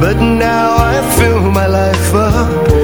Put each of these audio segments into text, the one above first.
But now I fill my life up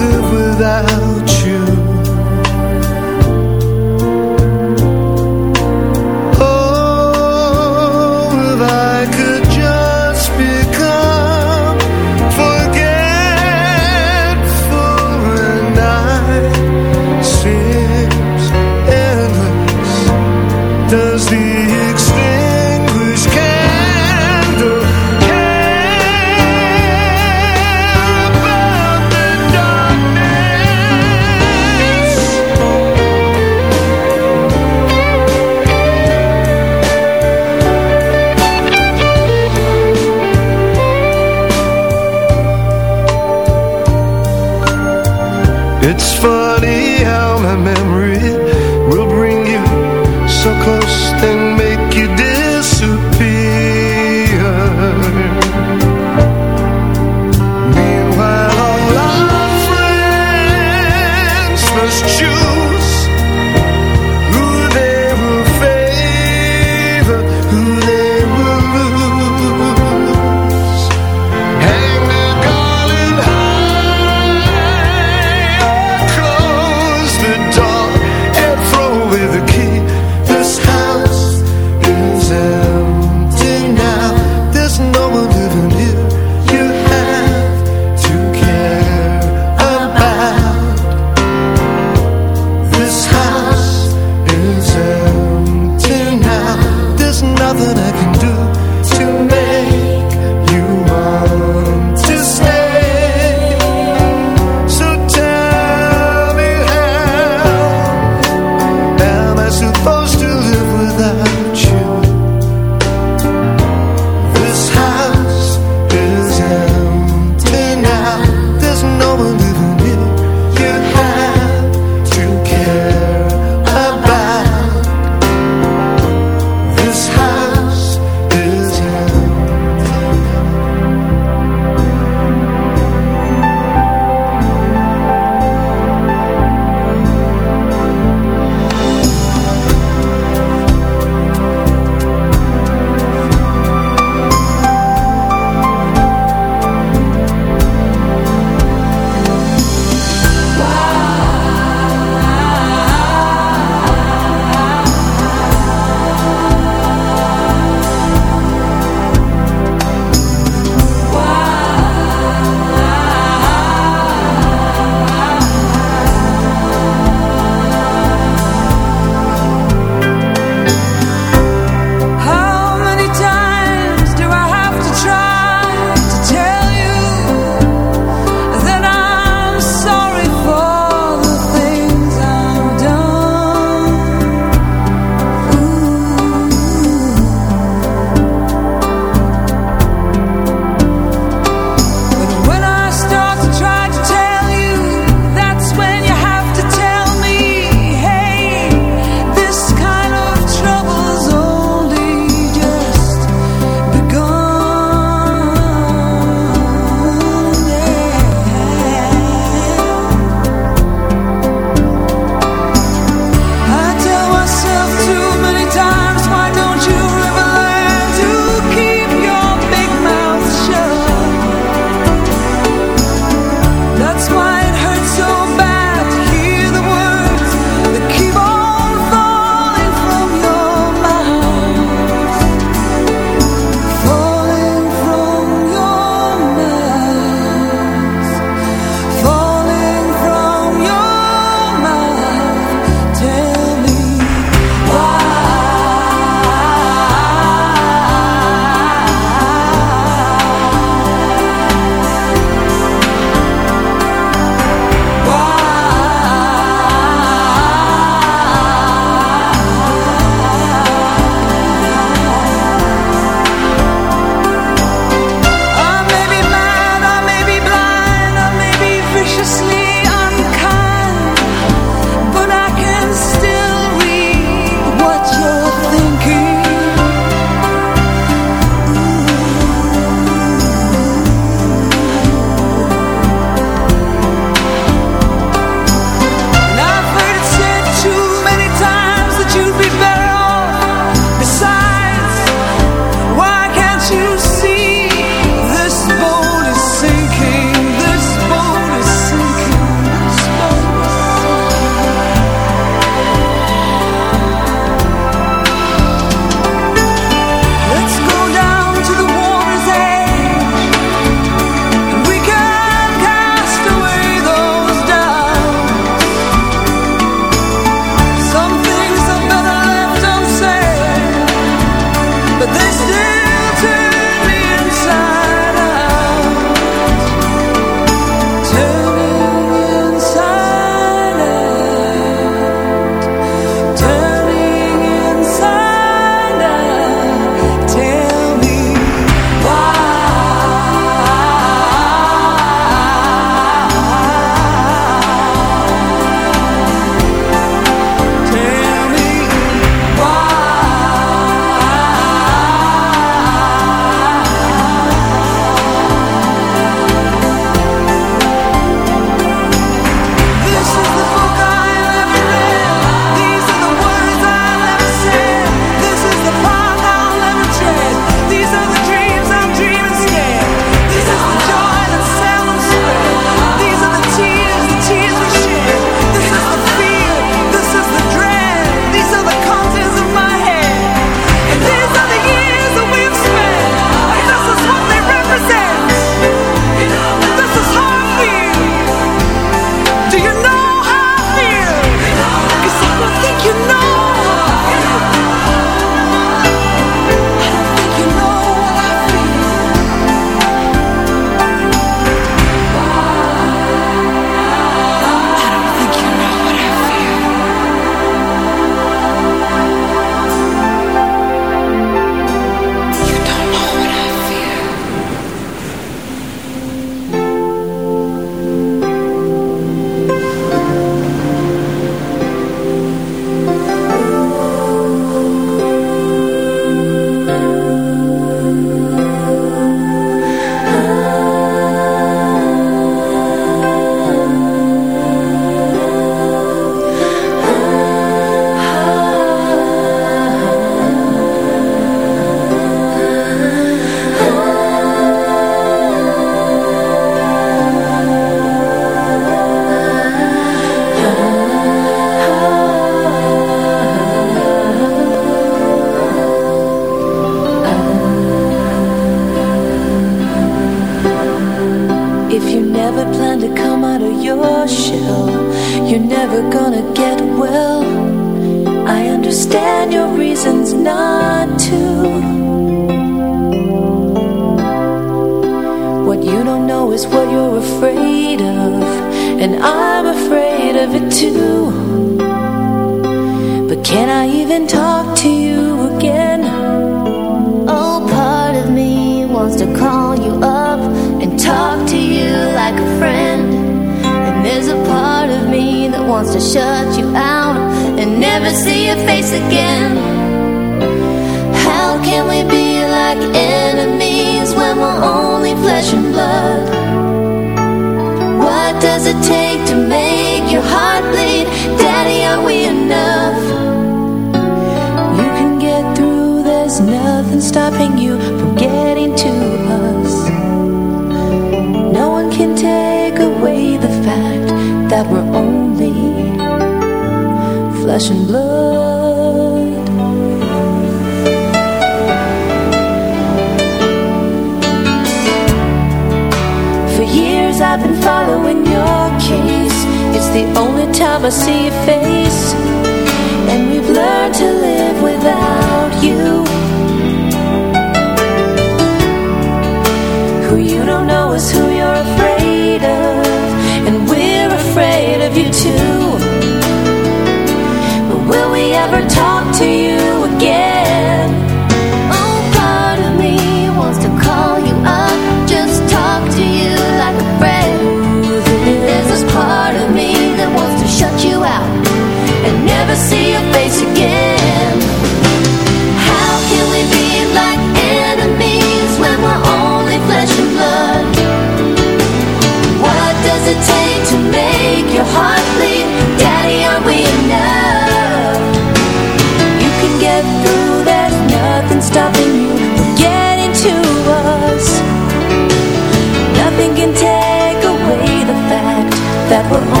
fact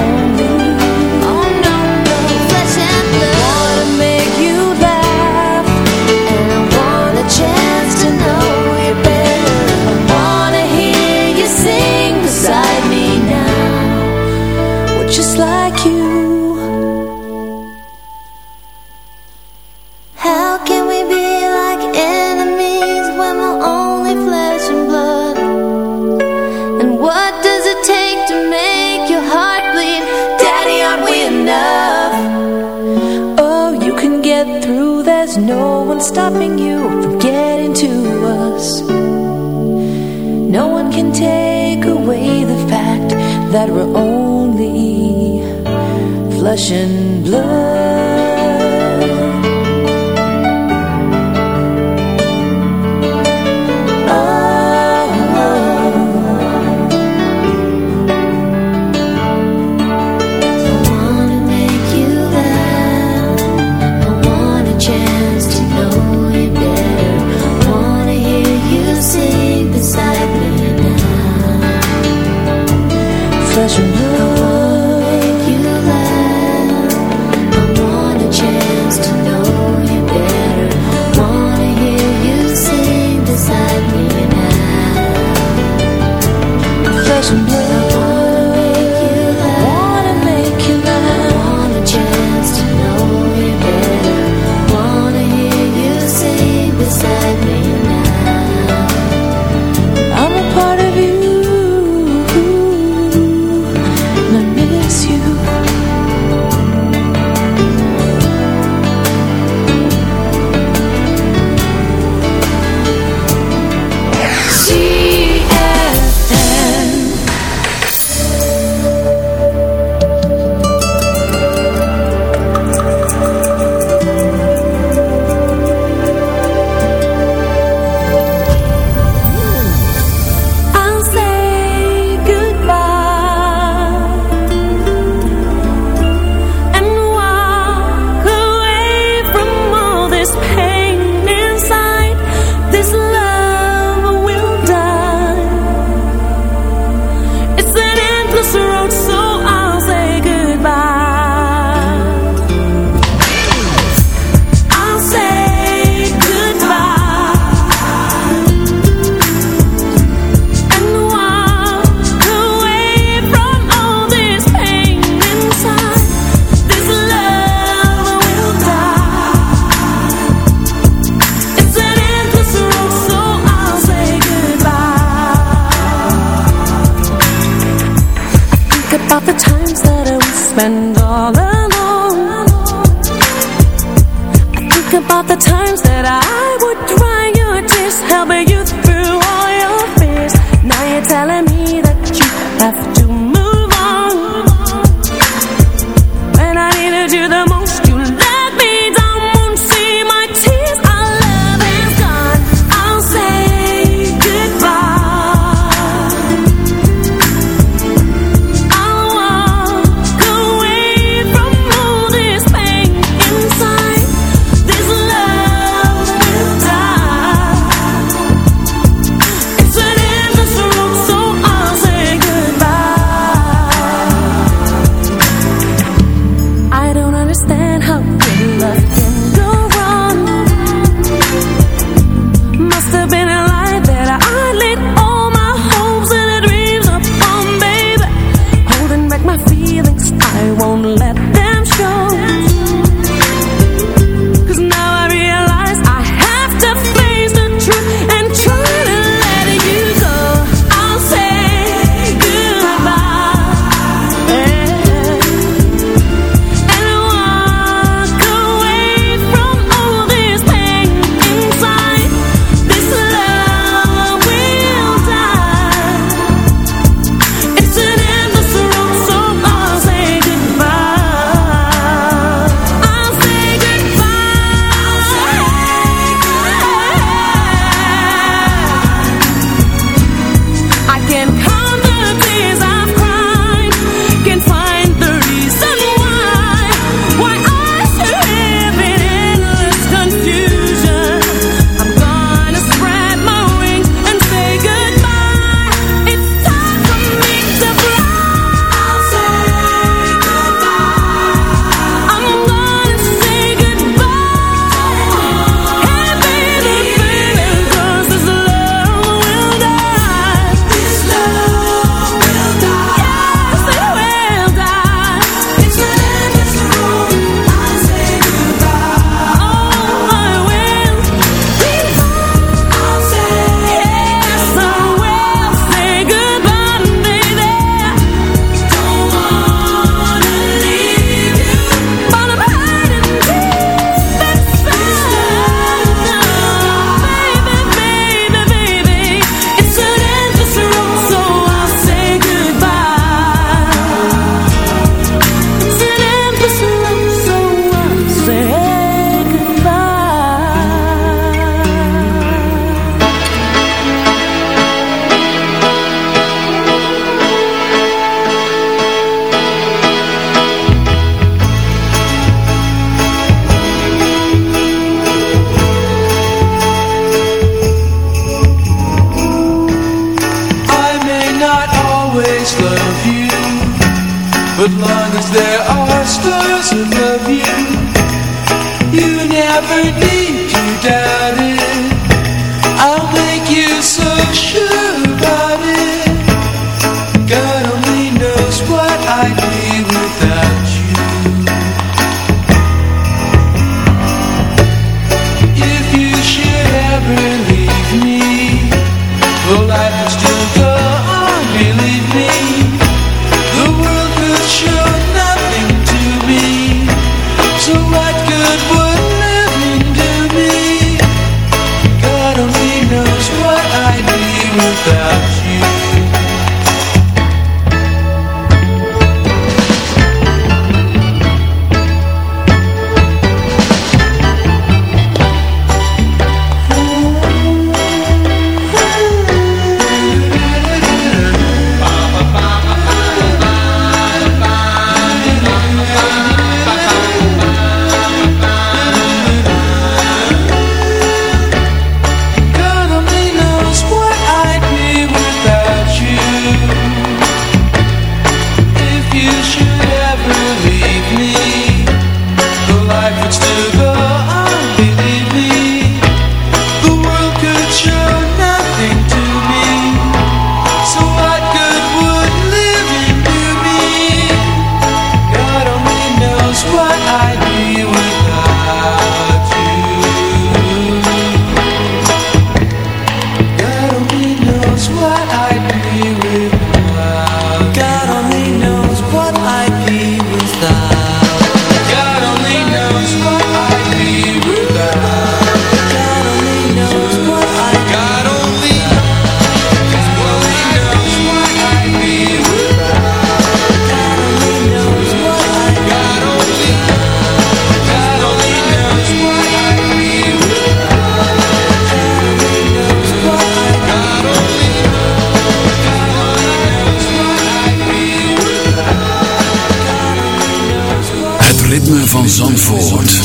van Zandvoort.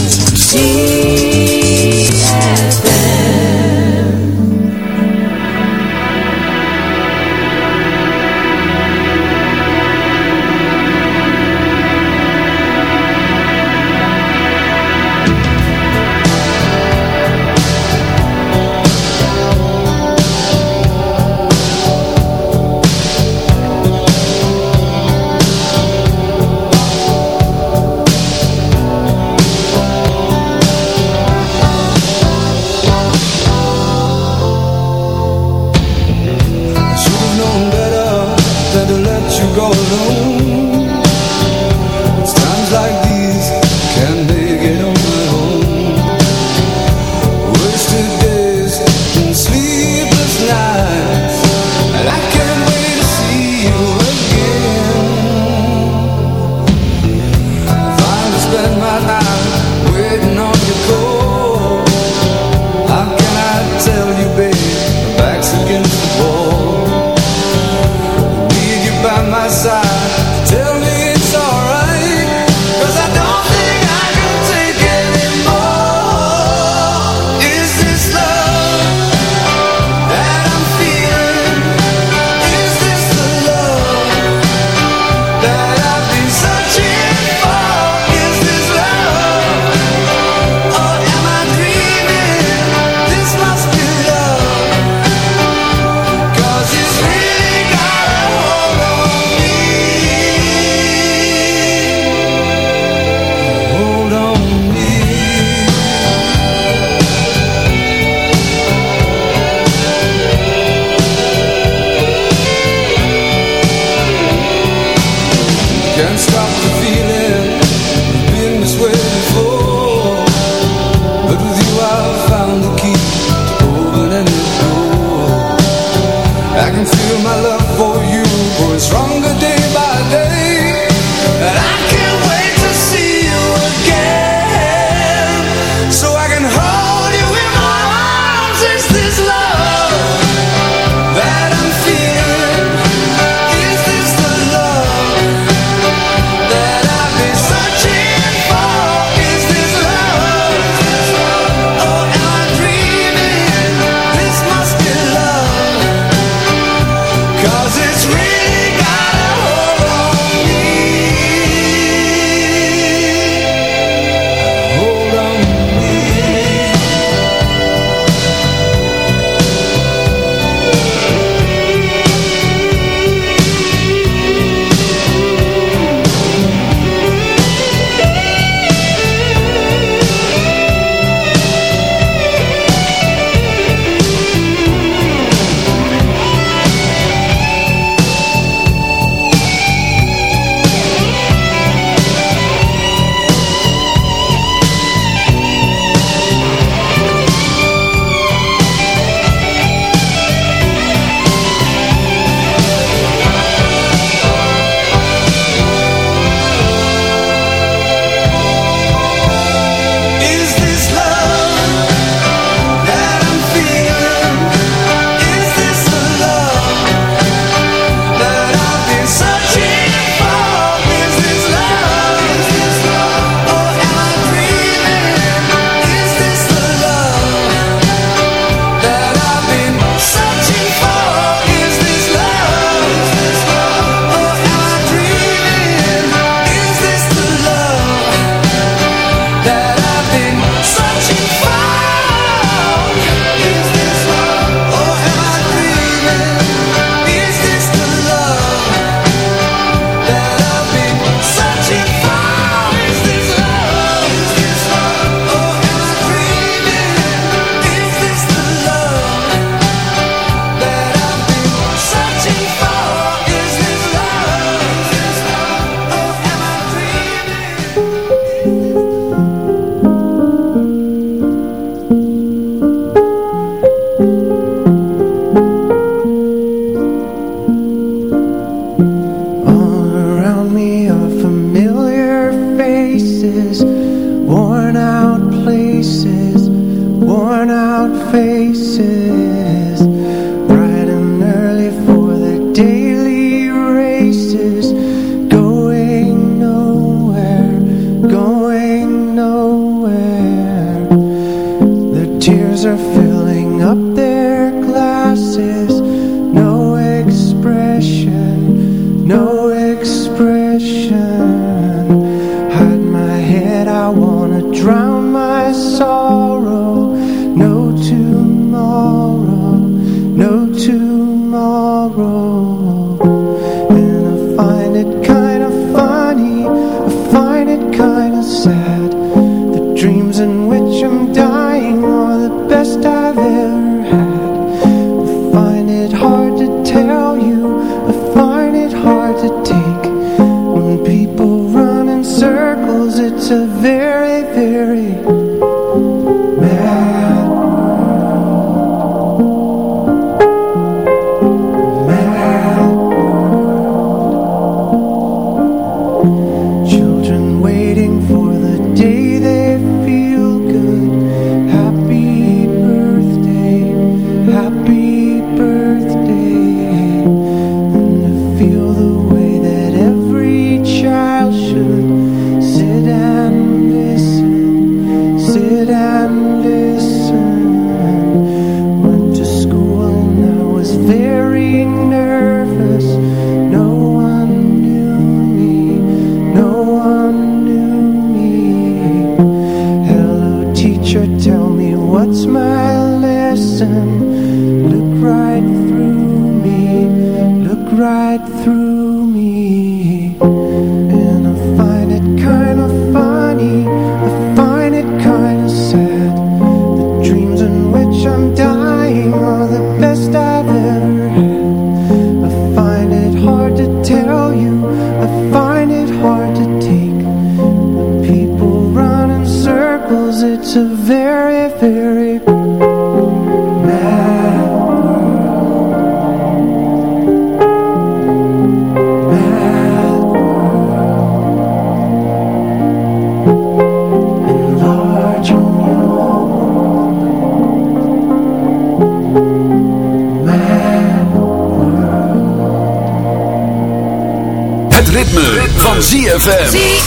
dreams and het ritme, van ZFM.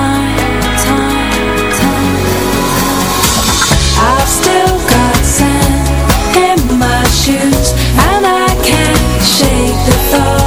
Try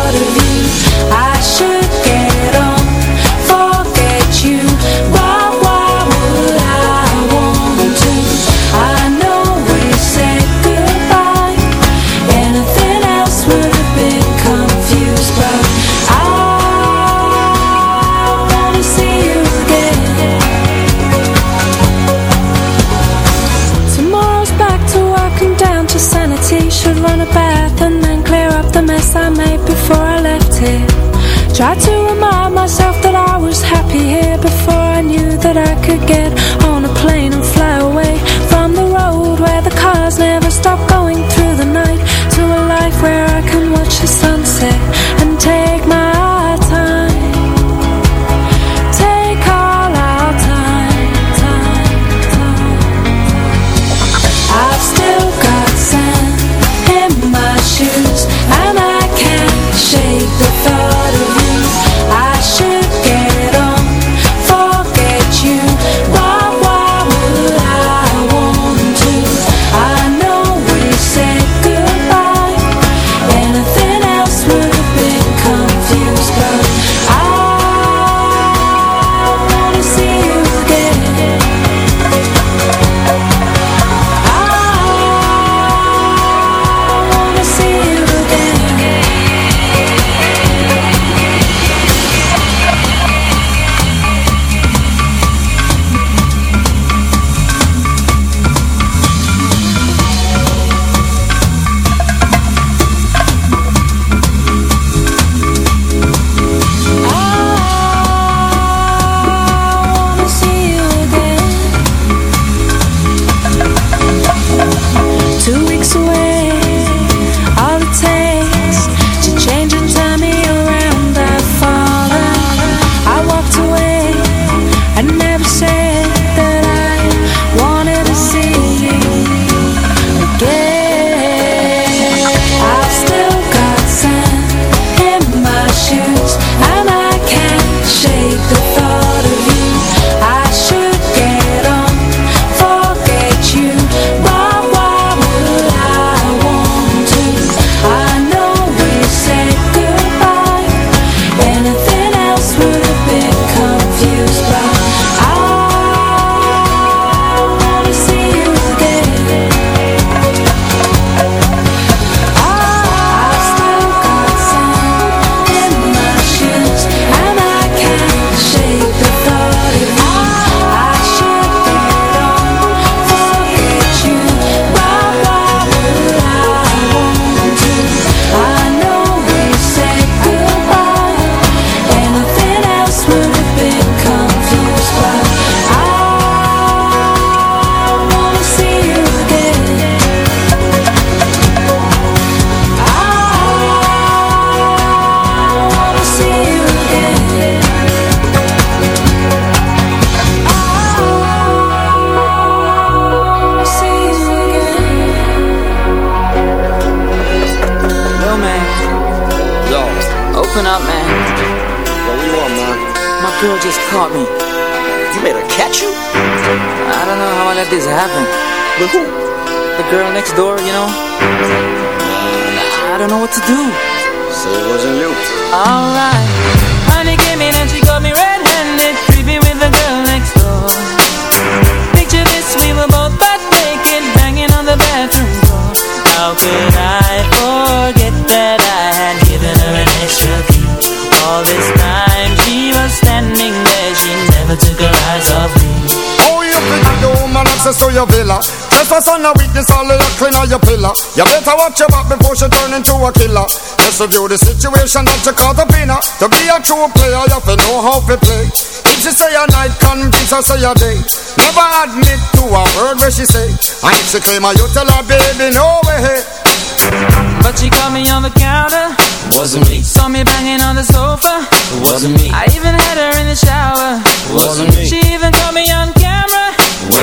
Happened with who? The girl next door, you know? I don't know what to do. So it wasn't you. Alright. your villa. Trespass son a weakness, all of your clean or your pillar. You better watch your back before she turn into a killer. Just review the situation that you caught a in. Uh, to be a true player, you have to know how to play. If she say a night, convince her say a day. Never admit to a word where she say. And if she claim her, you tell her, baby, no way. But she caught me on the counter. Wasn't me. Saw me banging on the sofa. Wasn't me. I even had her in the shower. Wasn't me. She even caught me on camera.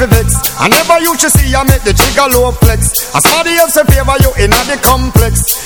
a vex. I never used to see I make the jigger low flex. As somebody else in favor you in the complex.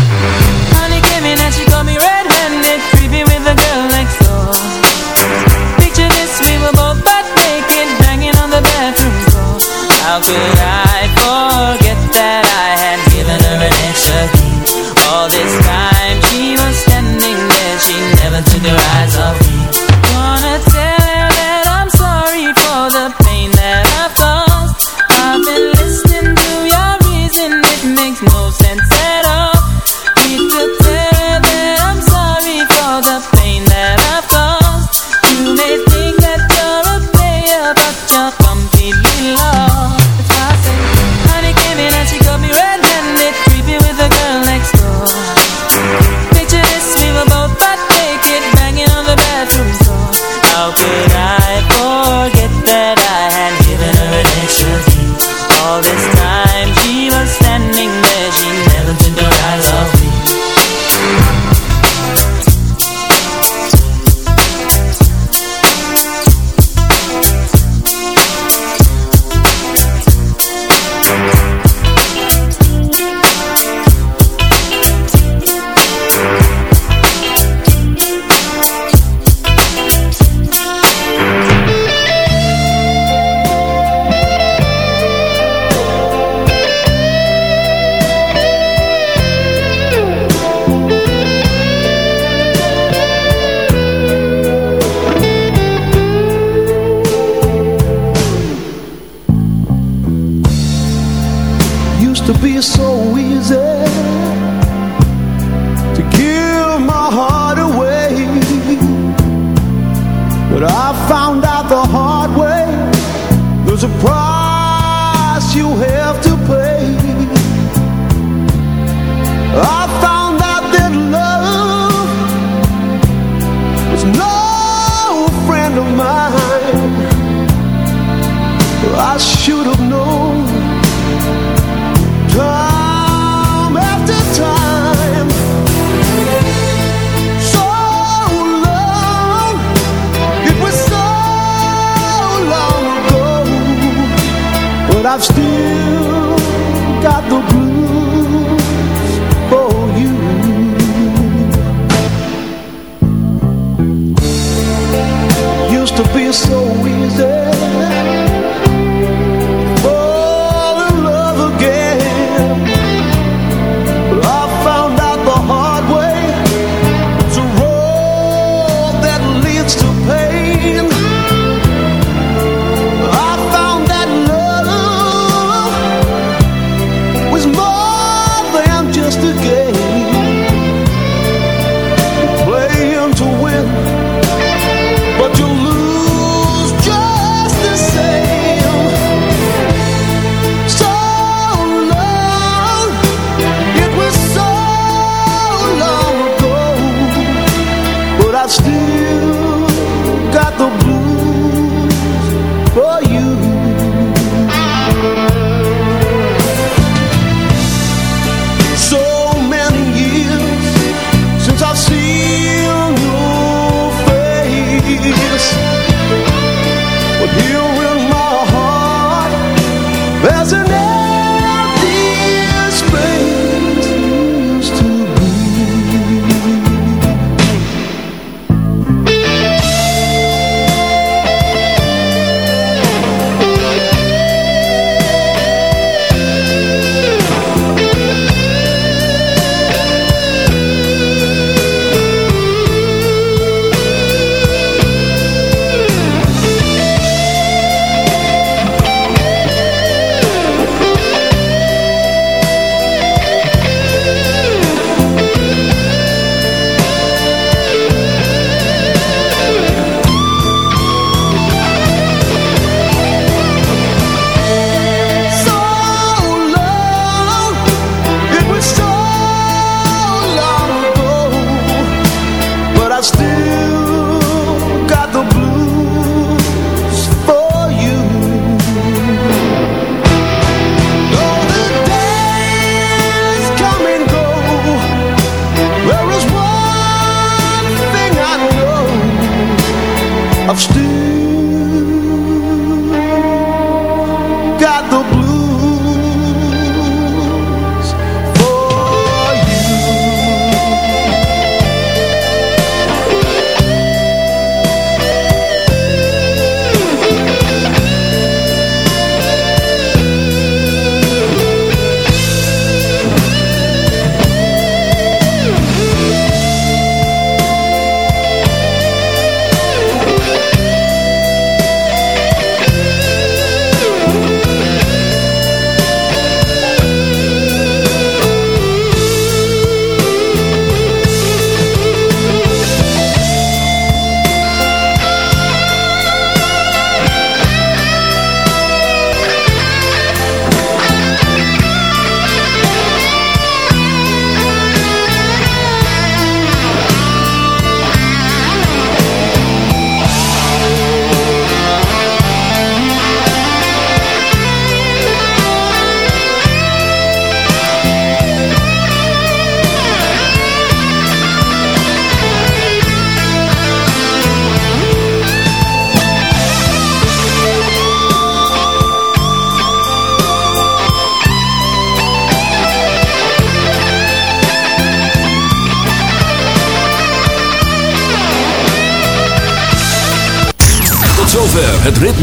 afsturen.